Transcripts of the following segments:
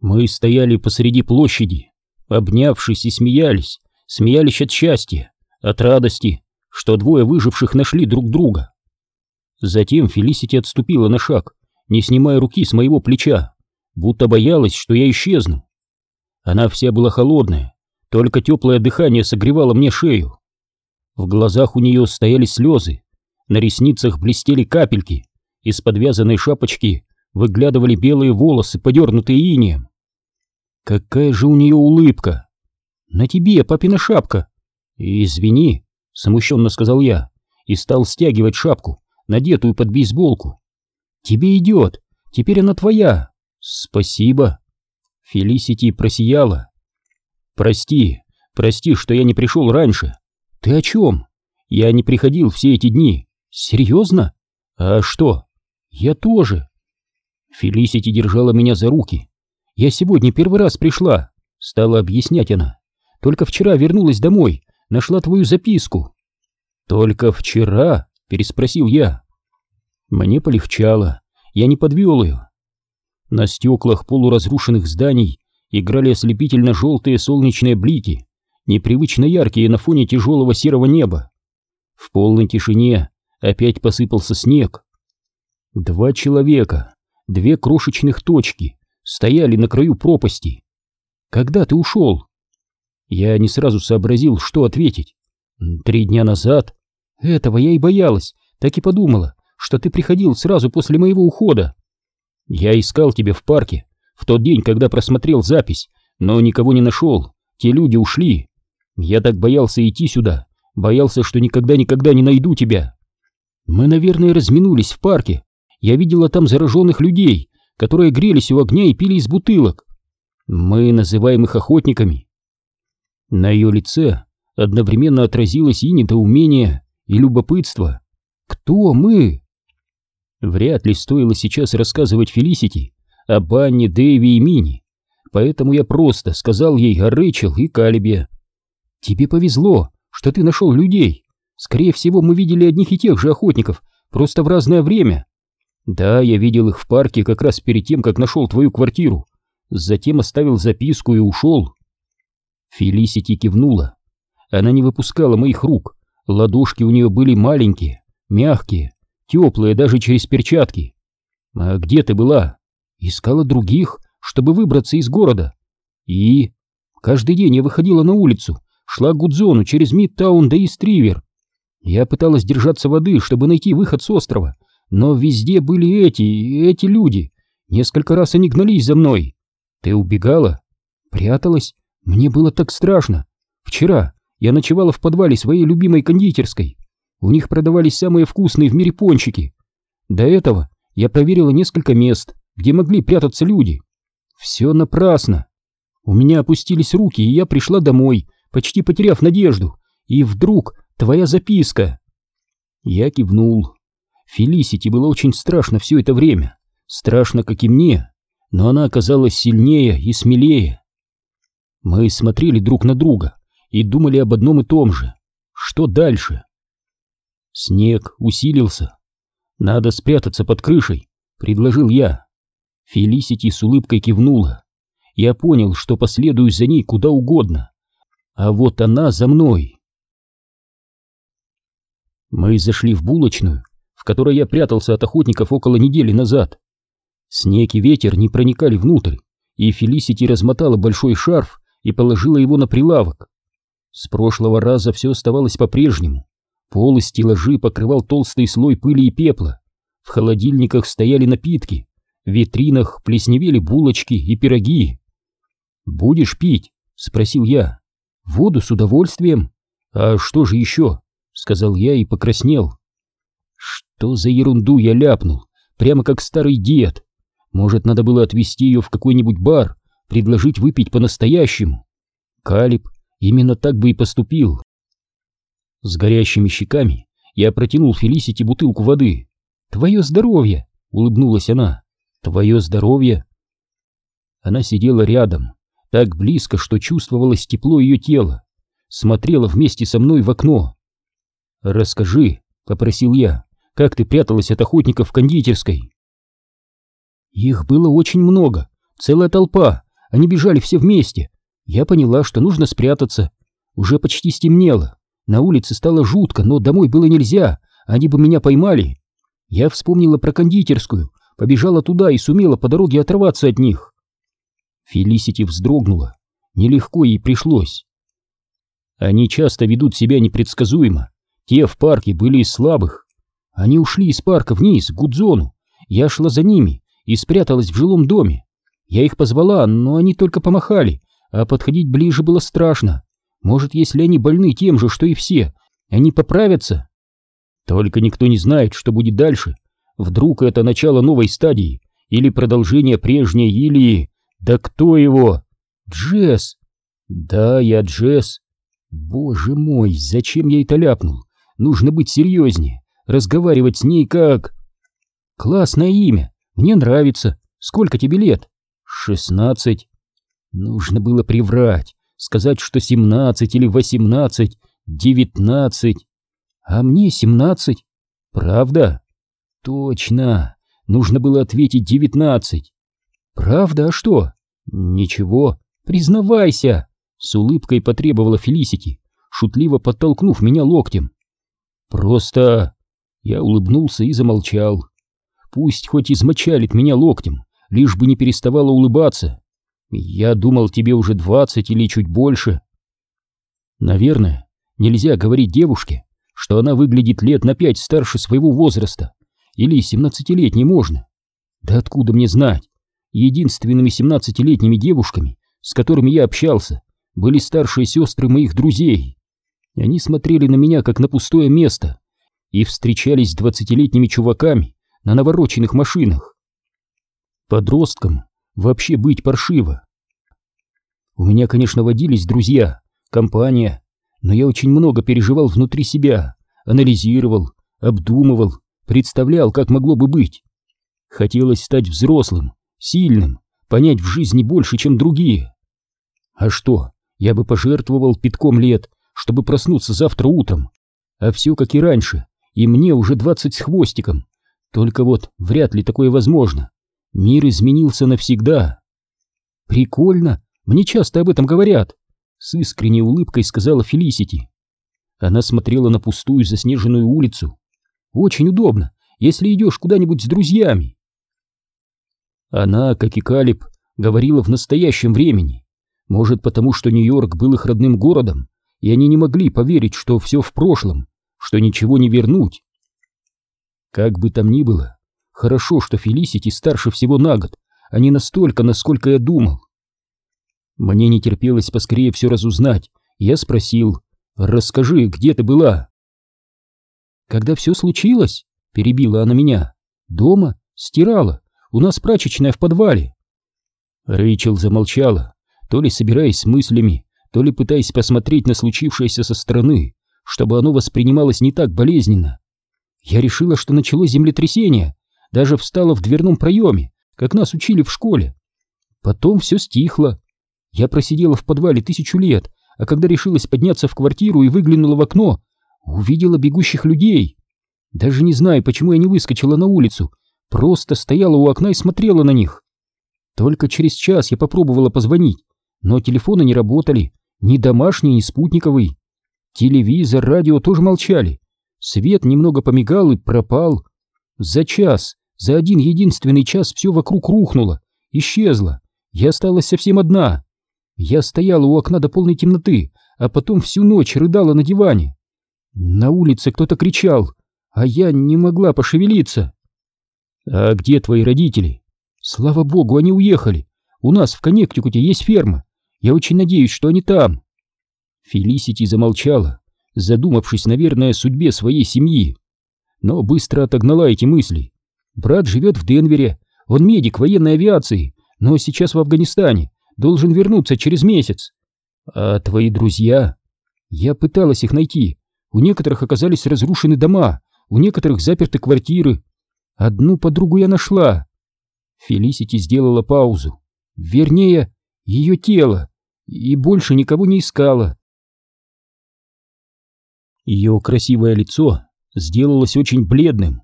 Мы стояли посреди площади, обнявшись и смеялись, смеялись от счастья, от радости, что двое выживших нашли друг друга. Затем Фелисити отступила на шаг, не снимая руки с моего плеча, будто боялась, что я исчезну. Она вся была холодная, только теплое дыхание согревало мне шею. В глазах у нее стояли слезы, на ресницах блестели капельки, из подвязанной шапочки выглядывали белые волосы, подернутые инеем. Какая же у нее улыбка! На тебе, папина шапка! Извини, смущенно сказал я и стал стягивать шапку, надетую под бейсболку. Тебе идет, теперь она твоя. Спасибо. Фелисити просияла. Прости, прости, что я не пришел раньше. Ты о чем? Я не приходил все эти дни. Серьезно? А что? Я тоже. Фелисити держала меня за руки. Я сегодня первый раз пришла, стала объяснять она. Только вчера вернулась домой, нашла твою записку. Только вчера? Переспросил я. Мне полегчало, я не подвел ее. На стеклах полуразрушенных зданий играли ослепительно-желтые солнечные блики, непривычно яркие на фоне тяжелого серого неба. В полной тишине опять посыпался снег. Два человека, две крошечных точки, стояли на краю пропасти. «Когда ты ушел?» Я не сразу сообразил, что ответить. «Три дня назад». «Этого я и боялась, так и подумала, что ты приходил сразу после моего ухода». «Я искал тебя в парке, в тот день, когда просмотрел запись, но никого не нашел, те люди ушли. Я так боялся идти сюда, боялся, что никогда-никогда не найду тебя. Мы, наверное, разминулись в парке, я видела там зараженных людей, которые грелись у огня и пили из бутылок. Мы называем их охотниками. На ее лице одновременно отразилось и недоумение, и любопытство. Кто мы? Вряд ли стоило сейчас рассказывать Фелисити о Банне, Дэйви и Мини, поэтому я просто сказал ей о Рэйчел и Калибе. «Тебе повезло, что ты нашел людей. Скорее всего, мы видели одних и тех же охотников, просто в разное время. Да, я видел их в парке как раз перед тем, как нашел твою квартиру. Затем оставил записку и ушел. Фелисити кивнула. Она не выпускала моих рук. Ладошки у нее были маленькие, мягкие, теплые даже через перчатки. А где ты была? Искала других, чтобы выбраться из города. И каждый день я выходила на улицу, шла к Гудзону через Мидтаун до Истривер. Я пыталась держаться воды, чтобы найти выход с острова, но везде были эти, эти люди. Несколько раз они гнались за мной. Ты убегала? Пряталась? Мне было так страшно. Вчера я ночевала в подвале своей любимой кондитерской. У них продавались самые вкусные в мире пончики. До этого я проверила несколько мест, где могли прятаться люди. Все напрасно. У меня опустились руки, и я пришла домой, почти потеряв надежду. И вдруг твоя записка. Я кивнул. Фелисити было очень страшно все это время, страшно, как и мне, но она оказалась сильнее и смелее. Мы смотрели друг на друга и думали об одном и том же. Что дальше? Снег усилился. Надо спрятаться под крышей, предложил я. Фелисити с улыбкой кивнула. Я понял, что последую за ней куда угодно. А вот она за мной. Мы зашли в булочную в которой я прятался от охотников около недели назад. Снег и ветер не проникали внутрь, и Фелисити размотала большой шарф и положила его на прилавок. С прошлого раза все оставалось по-прежнему. Пол и стеллажи покрывал толстый слой пыли и пепла. В холодильниках стояли напитки, в витринах плесневели булочки и пироги. «Будешь пить?» — спросил я. «Воду с удовольствием. А что же еще?» — сказал я и покраснел. Что за ерунду я ляпнул, прямо как старый дед. Может, надо было отвезти ее в какой-нибудь бар, предложить выпить по-настоящему. Калиб именно так бы и поступил. С горящими щеками я протянул Фелисити бутылку воды. «Твое здоровье!» — улыбнулась она. «Твое здоровье!» Она сидела рядом, так близко, что чувствовалось тепло ее тела, смотрела вместе со мной в окно. «Расскажи», — попросил я, как ты пряталась от охотников в кондитерской. Их было очень много, целая толпа. они бежали все вместе. Я поняла, что нужно спрятаться. Уже почти стемнело. На улице стало жутко, но домой было нельзя, они бы меня поймали. Я вспомнила про кондитерскую, побежала туда и сумела по дороге оторваться от них. Фелисити вздрогнула. Нелегко ей пришлось. Они часто ведут себя непредсказуемо. Те в парке были из слабых. Они ушли из парка вниз, к Гудзону. Я шла за ними и спряталась в жилом доме. Я их позвала, но они только помахали, а подходить ближе было страшно. Может, если они больны тем же, что и все, они поправятся? Только никто не знает, что будет дальше. Вдруг это начало новой стадии, или продолжение прежней, или... Да кто его? Джесс! Да, я Джесс. Боже мой, зачем я это ляпнул? Нужно быть серьезнее, разговаривать с ней как... Классное имя, мне нравится. Сколько тебе лет? Шестнадцать. Нужно было приврать, сказать, что семнадцать или восемнадцать, девятнадцать. А мне семнадцать. Правда? Точно. Нужно было ответить девятнадцать. Правда, а что? Ничего. Признавайся. С улыбкой потребовала Фелисити, шутливо подтолкнув меня локтем. Просто... Я улыбнулся и замолчал. Пусть хоть измочалит меня локтем, лишь бы не переставала улыбаться. Я думал, тебе уже двадцать или чуть больше. Наверное, нельзя говорить девушке, что она выглядит лет на пять старше своего возраста, или семнадцатилетней можно. Да откуда мне знать? Единственными семнадцатилетними девушками, с которыми я общался, были старшие сестры моих друзей. Они смотрели на меня, как на пустое место, и встречались с двадцатилетними чуваками на навороченных машинах. Подросткам вообще быть паршиво. У меня, конечно, водились друзья, компания, но я очень много переживал внутри себя, анализировал, обдумывал, представлял, как могло бы быть. Хотелось стать взрослым, сильным, понять в жизни больше, чем другие. А что, я бы пожертвовал пятком лет, чтобы проснуться завтра утром. А все как и раньше, и мне уже двадцать с хвостиком. Только вот вряд ли такое возможно. Мир изменился навсегда. Прикольно, мне часто об этом говорят. С искренней улыбкой сказала Фелисити. Она смотрела на пустую заснеженную улицу. Очень удобно, если идешь куда-нибудь с друзьями. Она, как и Калиб, говорила в настоящем времени. Может, потому что Нью-Йорк был их родным городом, и они не могли поверить, что все в прошлом, что ничего не вернуть. Как бы там ни было, хорошо, что Фелисити старше всего на год, а не настолько, насколько я думал. Мне не терпелось поскорее все разузнать. Я спросил, расскажи, где ты была? Когда все случилось, перебила она меня. Дома? Стирала. У нас прачечная в подвале. Рэйчел замолчала, то ли собираясь с мыслями, то ли пытаясь посмотреть на случившееся со стороны, чтобы оно воспринималось не так болезненно. Я решила, что началось землетрясение, даже встала в дверном проеме, как нас учили в школе. Потом все стихло, я просидела в подвале тысячу лет, а когда решилась подняться в квартиру и выглянула в окно, увидела бегущих людей. Даже не знаю, почему я не выскочила на улицу, просто стояла у окна и смотрела на них. Только через час я попробовала позвонить, но телефоны не работали, ни домашний, ни спутниковый. Телевизор, радио тоже молчали. Свет немного помигал и пропал. За час, за один единственный час все вокруг рухнуло, исчезло. Я осталась совсем одна. Я стояла у окна до полной темноты, а потом всю ночь рыдала на диване. На улице кто-то кричал, а я не могла пошевелиться. «А где твои родители?» «Слава богу, они уехали. У нас в Коннектикуте есть ферма. Я очень надеюсь, что они там». Фелисити замолчала, задумавшись, наверное, о судьбе своей семьи. Но быстро отогнала эти мысли. Брат живет в Денвере, он медик военной авиации, но сейчас в Афганистане должен вернуться через месяц. А твои друзья? Я пыталась их найти. У некоторых оказались разрушены дома, у некоторых заперты квартиры. Одну подругу я нашла. Фелисити сделала паузу. Вернее, ее тело. И больше никого не искала. Ее красивое лицо сделалось очень бледным.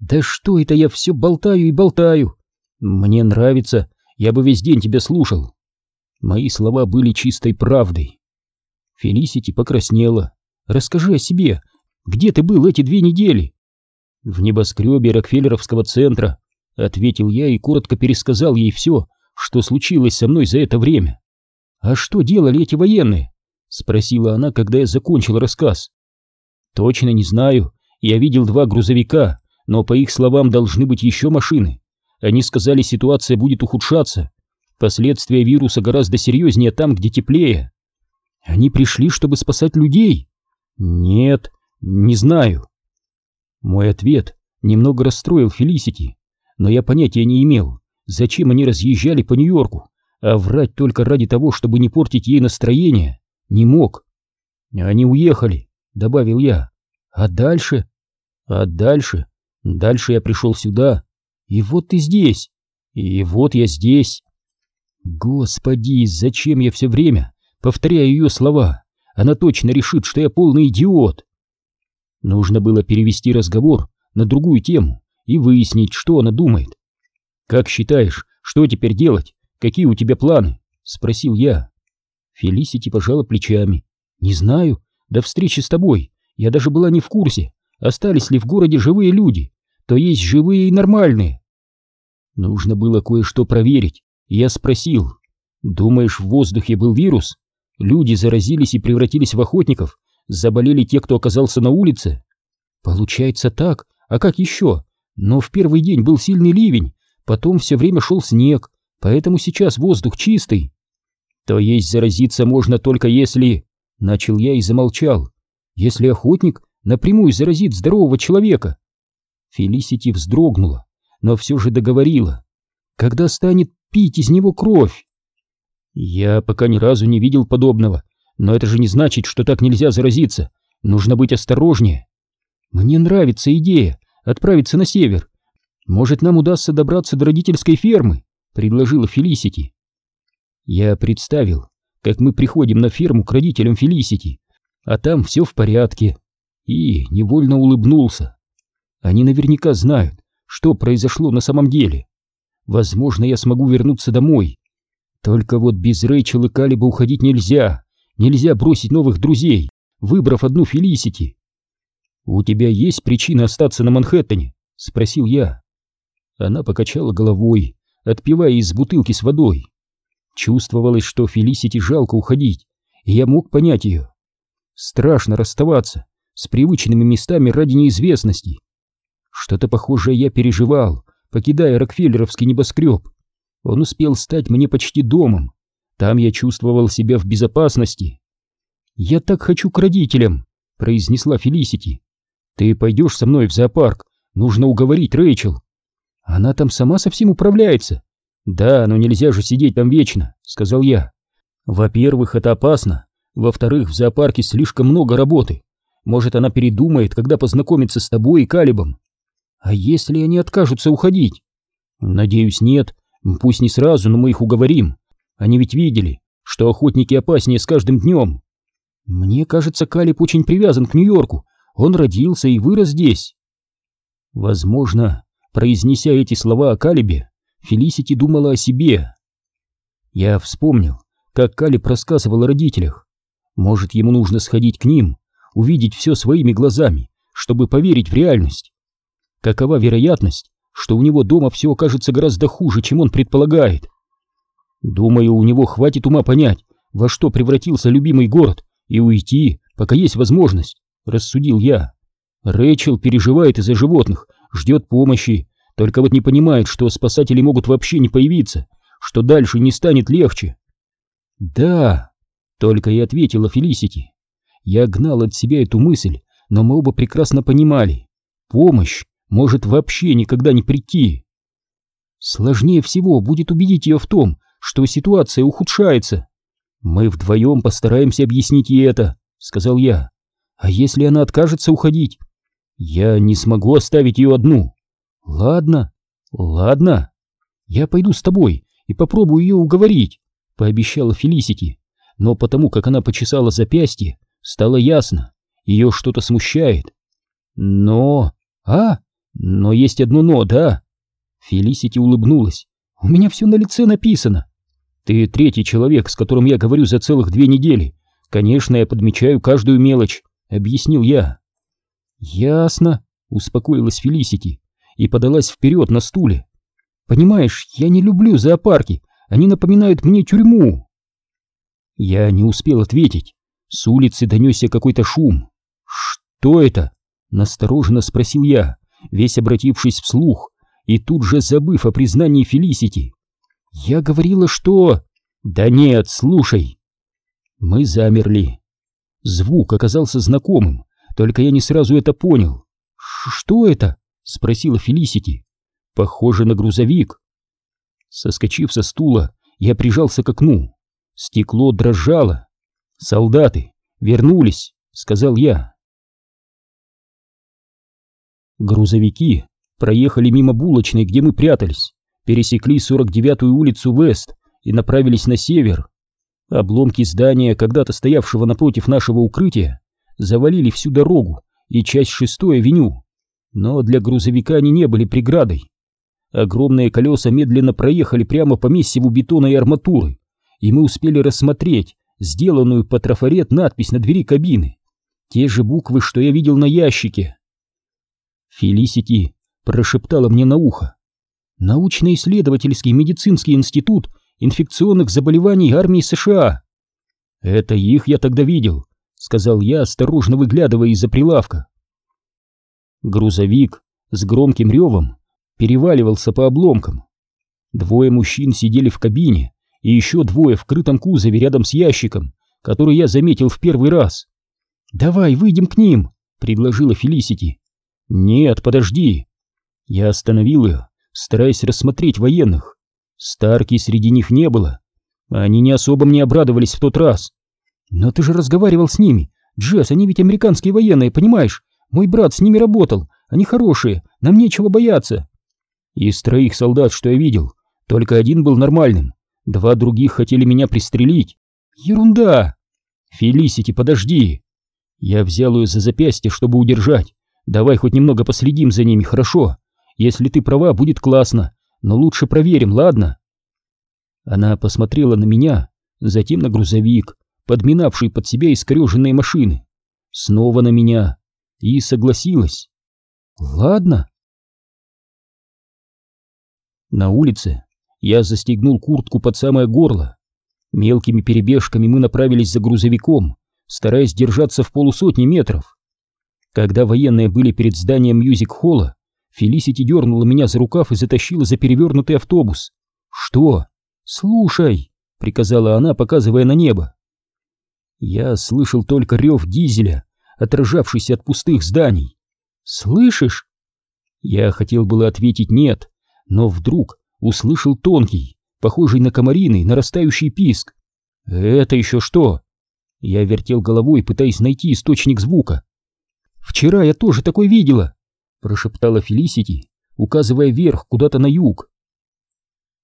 «Да что это я все болтаю и болтаю? Мне нравится, я бы весь день тебя слушал. Мои слова были чистой правдой. Фелисити покраснела. «Расскажи о себе. Где ты был эти две недели?» «В небоскребе Рокфеллеровского центра», — ответил я и коротко пересказал ей все, что случилось со мной за это время. «А что делали эти военные?» — спросила она, когда я закончил рассказ. «Точно не знаю. Я видел два грузовика, но, по их словам, должны быть еще машины. Они сказали, ситуация будет ухудшаться. Последствия вируса гораздо серьезнее там, где теплее. Они пришли, чтобы спасать людей? Нет, не знаю. Мой ответ немного расстроил Фелисити, но я понятия не имел, зачем они разъезжали по Нью-Йорку, а врать только ради того, чтобы не портить ей настроение, не мог. Они уехали, добавил я. А дальше? А дальше? Дальше я пришел сюда, и вот ты здесь, и вот я здесь. Господи, зачем я все время повторяю ее слова? Она точно решит, что я полный идиот. Нужно было перевести разговор на другую тему и выяснить, что она думает. «Как считаешь, что теперь делать? Какие у тебя планы?» — спросил я. Фелисити пожала плечами. «Не знаю. До встречи с тобой. Я даже была не в курсе, остались ли в городе живые люди. То есть живые и нормальные». Нужно было кое-что проверить. Я спросил. «Думаешь, в воздухе был вирус? Люди заразились и превратились в охотников? Заболели те, кто оказался на улице?» «Получается так. А как еще? Но в первый день был сильный ливень, потом все время шел снег, поэтому сейчас воздух чистый». «То есть заразиться можно только если...» Начал я и замолчал. «Если охотник напрямую заразит здорового человека». Фелисити вздрогнула, но все же договорила. «Когда станет пить из него кровь?» «Я пока ни разу не видел подобного, но это же не значит, что так нельзя заразиться. Нужно быть осторожнее». «Мне нравится идея отправиться на север. Может, нам удастся добраться до родительской фермы?» — предложила Фелисити. Я представил, как мы приходим на ферму к родителям Фелисити, а там все в порядке, и невольно улыбнулся. Они наверняка знают, что произошло на самом деле. Возможно, я смогу вернуться домой. Только вот без Рэйчел и Калиба уходить нельзя. Нельзя бросить новых друзей, выбрав одну Фелисити. «У тебя есть причина остаться на Манхэттене?» — спросил я. Она покачала головой, отпивая из бутылки с водой. Чувствовалось, что Фелисити жалко уходить, и я мог понять ее. Страшно расставаться с привычными местами ради неизвестности. Что-то похожее я переживал, покидая Рокфеллеровский небоскреб. Он успел стать мне почти домом. Там я чувствовал себя в безопасности. «Я так хочу к родителям», — произнесла Фелисити. «Ты пойдешь со мной в зоопарк? Нужно уговорить Рэйчел». «Она там сама совсем управляется», «Да, но нельзя же сидеть там вечно», — сказал я. «Во-первых, это опасно. Во-вторых, в зоопарке слишком много работы. Может, она передумает, когда познакомится с тобой и Калибом. А если они откажутся уходить?» «Надеюсь, нет. Пусть не сразу, но мы их уговорим. Они ведь видели, что охотники опаснее с каждым днем. Мне кажется, Калиб очень привязан к Нью-Йорку. Он родился и вырос здесь». Возможно, произнеся эти слова о Калибе, Фелисити думала о себе. Я вспомнил, как Калиб рассказывал о родителях. Может, ему нужно сходить к ним, увидеть все своими глазами, чтобы поверить в реальность. Какова вероятность, что у него дома все окажется гораздо хуже, чем он предполагает? Думаю, у него хватит ума понять, во что превратился любимый город, и уйти, пока есть возможность, рассудил я. Рэйчел переживает из-за животных, ждет помощи, только вот не понимает, что спасатели могут вообще не появиться, что дальше не станет легче. Да, только и ответила Фелисити. Я гнал от себя эту мысль, но мы оба прекрасно понимали. Помощь может вообще никогда не прийти. Сложнее всего будет убедить ее в том, что ситуация ухудшается. Мы вдвоем постараемся объяснить ей это, сказал я. А если она откажется уходить? Я не смогу оставить ее одну. «Ладно, ладно, я пойду с тобой и попробую ее уговорить», — пообещала Фелисити. Но потому как она почесала запястье, стало ясно, ее что-то смущает. «Но... А? Но есть одно «но», да?» Фелисити улыбнулась. «У меня все на лице написано». Ты третий человек, с которым я говорю за целых две недели. Конечно, я подмечаю каждую мелочь, объяснил я. Ясно, успокоилась Фелисити и подалась вперед на стуле. Понимаешь, я не люблю зоопарки, они напоминают мне тюрьму. Я не успел ответить. С улицы донесся какой-то шум. Что это? Настороженно спросил я, весь обратившись вслух и тут же забыв о признании Фелисити. Я говорила, что... Да нет, слушай. Мы замерли. Звук оказался знакомым, только я не сразу это понял. Что это? Спросила Фелисити. Похоже на грузовик. Соскочив со стула, я прижался к окну. Стекло дрожало. Солдаты вернулись, сказал я. Грузовики проехали мимо булочной, где мы прятались, пересекли 49-ю улицу Вест и направились на север. Обломки здания, когда-то стоявшего напротив нашего укрытия, завалили всю дорогу и часть шестой авеню, но для грузовика они не были преградой. Огромные колеса медленно проехали прямо по месиву бетона и арматуры, и мы успели рассмотреть сделанную по трафарет надпись на двери кабины. Те же буквы, что я видел на ящике. Фелисити прошептала мне на ухо. Научно-исследовательский медицинский институт инфекционных заболеваний армии США. Это их я тогда видел, сказал я, осторожно выглядывая из-за прилавка. Грузовик с громким ревом переваливался по обломкам. Двое мужчин сидели в кабине, и еще двое в крытом кузове рядом с ящиком, который я заметил в первый раз. «Давай, выйдем к ним», — предложила Фелисити. «Нет, подожди». Я остановил ее, стараясь рассмотреть военных. Старки среди них не было. Они не особо мне обрадовались в тот раз. «Но ты же разговаривал с ними. Джесс, они ведь американские военные, понимаешь? Мой брат с ними работал. Они хорошие, нам нечего бояться». Из троих солдат, что я видел, только один был нормальным. Два других хотели меня пристрелить. Ерунда! Фелисити, подожди! Я взял ее за запястье, чтобы удержать. Давай хоть немного последим за ними, хорошо? Если ты права, будет классно, но лучше проверим, ладно? Она посмотрела на меня, затем на грузовик, подминавший под себя искореженные машины, снова на меня и согласилась. Ладно. На улице я застегнул куртку под самое горло. Мелкими перебежками мы направились за грузовиком, стараясь держаться в полусотни метров. Когда военные были перед зданием мьюзик-холла, Фелисити дернула меня за рукав и затащила за перевернутый автобус. «Что?» «Слушай!» — приказала она, показывая на небо. Я слышал только рев дизеля, отражавшийся от пустых зданий. «Слышишь?» Я хотел было ответить «нет», но вдруг услышал тонкий, похожий на комариный, нарастающий писк. «Это еще что?» Я вертел головой, пытаясь найти источник звука. «Вчера я тоже такой видела!» — прошептала Фелисити, указывая вверх, куда-то на юг.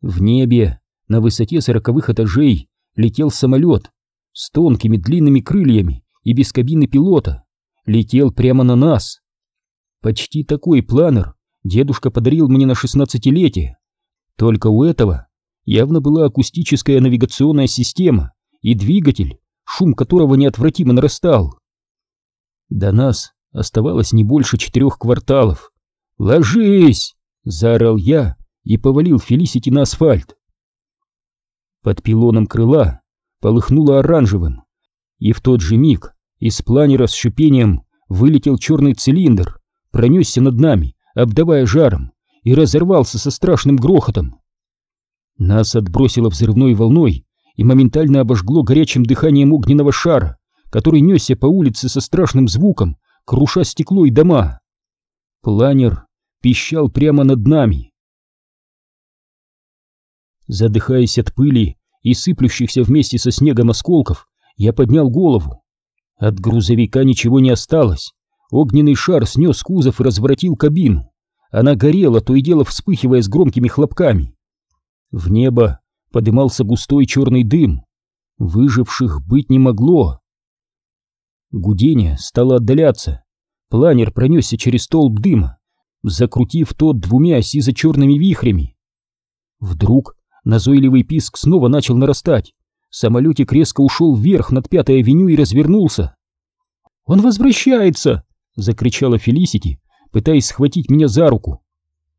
В небе, на высоте сороковых этажей, летел самолет с тонкими длинными крыльями и без кабины пилота. Летел прямо на нас. Почти такой планер дедушка подарил мне на шестнадцатилетие. Только у этого явно была акустическая навигационная система и двигатель, шум которого неотвратимо нарастал. До нас оставалось не больше четырех кварталов. «Ложись!» — заорал я и повалил Фелисити на асфальт. Под пилоном крыла полыхнуло оранжевым, и в тот же миг из планера с шипением вылетел черный цилиндр, пронесся над нами, обдавая жаром, и разорвался со страшным грохотом. Нас отбросило взрывной волной и моментально обожгло горячим дыханием огненного шара, который несся по улице со страшным звуком, круша стекло и дома. Планер пищал прямо над нами. Задыхаясь от пыли и сыплющихся вместе со снегом осколков, я поднял голову. От грузовика ничего не осталось. Огненный шар снес кузов и разворотил кабину. Она горела, то и дело вспыхивая с громкими хлопками. В небо подымался густой черный дым. Выживших быть не могло. Гудение стало отдаляться. Планер пронесся через столб дыма, закрутив тот двумя сизо-черными вихрями. Вдруг Назойливый писк снова начал нарастать. Самолетик резко ушел вверх над Пятой авеню и развернулся. «Он возвращается!» — закричала Фелисити, пытаясь схватить меня за руку.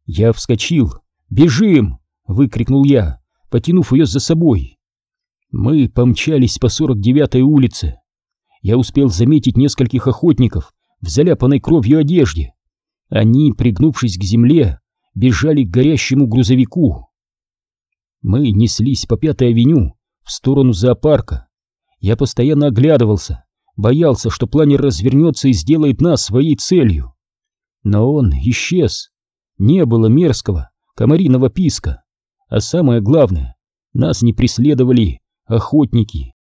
Я вскочил. «Бежим!» — выкрикнул я, потянув ее за собой. Мы помчались по 49-й улице. Я успел заметить нескольких охотников в заляпанной кровью одежде. Они, пригнувшись к земле, бежали к горящему грузовику. Мы неслись по Пятой авеню в сторону зоопарка. Я постоянно оглядывался, боялся, что планер развернется и сделает нас своей целью. Но он исчез. Не было мерзкого комариного писка. А самое главное, нас не преследовали охотники.